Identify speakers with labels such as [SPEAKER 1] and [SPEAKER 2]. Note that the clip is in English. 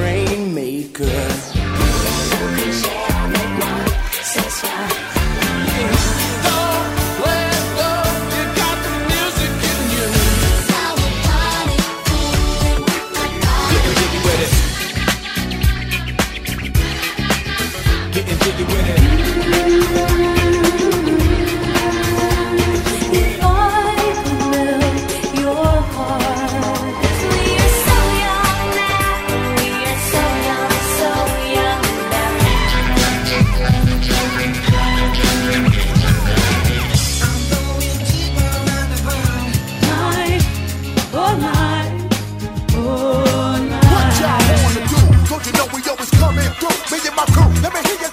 [SPEAKER 1] rainmaker. You got the it. Getting jiggy with
[SPEAKER 2] it.
[SPEAKER 1] me and my crew. Let me hear you